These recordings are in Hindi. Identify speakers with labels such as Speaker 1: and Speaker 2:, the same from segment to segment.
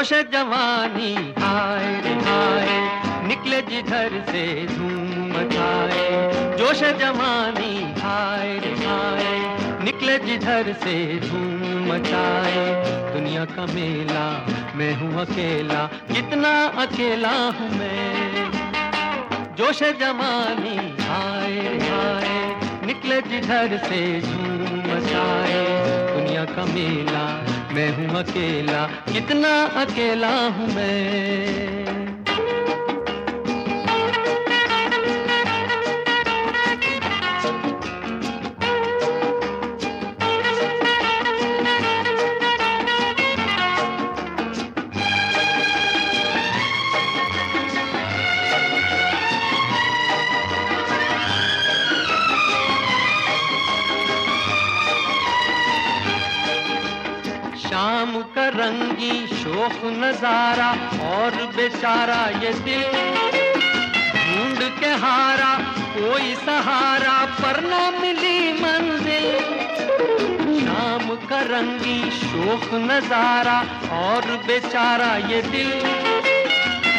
Speaker 1: जोश जवानी, हाय रे हाय, निकले जिधर से धूम मचाए। जोश जवानी, हाय रे हाय, निकले जिधर से धूम मचाए। दुनिया का मेला, मैं हूँ अकेला, कितना अकेला हूँ मैं। जोश जवानी, हाय हाय, निकले जिधर से झूम मचाए। दुनिया का मेला मैं हूँ अकेला कितना अकेला हूँ मैं। शाम का रंगी शोक नज़ारा और बेचारा ये दिल। ढूंढ के हारा, कोई सहारा पर न मिली मंजिल। शाम का रंगी शोक नज़ारा और बेचारा ये दिल।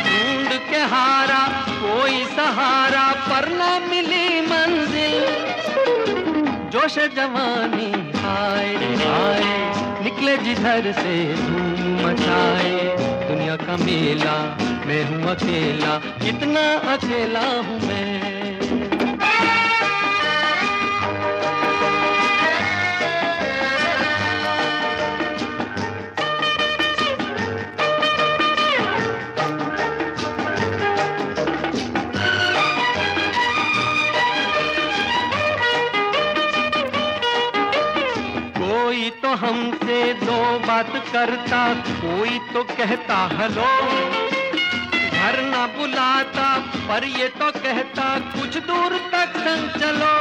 Speaker 1: ढूंढ के हारा, कोई सहारा पर न मिली मंजिल। जोश जवानी रे, हाय निकले जिधर से धूम मचाए, दुनिया का मेला, मैं हूँ अकेला, कितना अकेला हूँ मैं। हमसे दो बात करता, कोई तो कहता, हेलो। घर ना बुलाता, पर ये तो कहता, कुछ दूर तक संग चलो।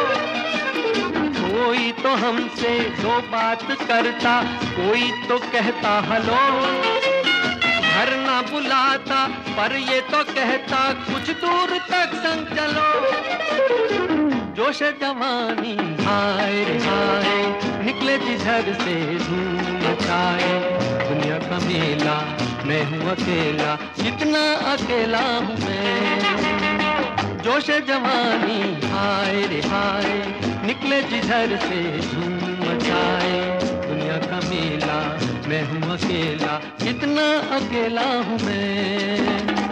Speaker 1: कोई तो हमसे दो बात करता, कोई तो कहता, हेलो। घर ना बुलाता, पर ये तो कहता, कुछ दूर तक संग चलो। जोश जवानी हाय जिधर से धूम मचाए। दुनिया का मेला, मैं हूँ अकेला कितना अकेला हूँ मैं। जोश जवानी, हाय रे हाय, निकले जिधर से धूम मचाए। दुनिया का मेला, मैं हूँ अकेला कितना अकेला हूँ मैं।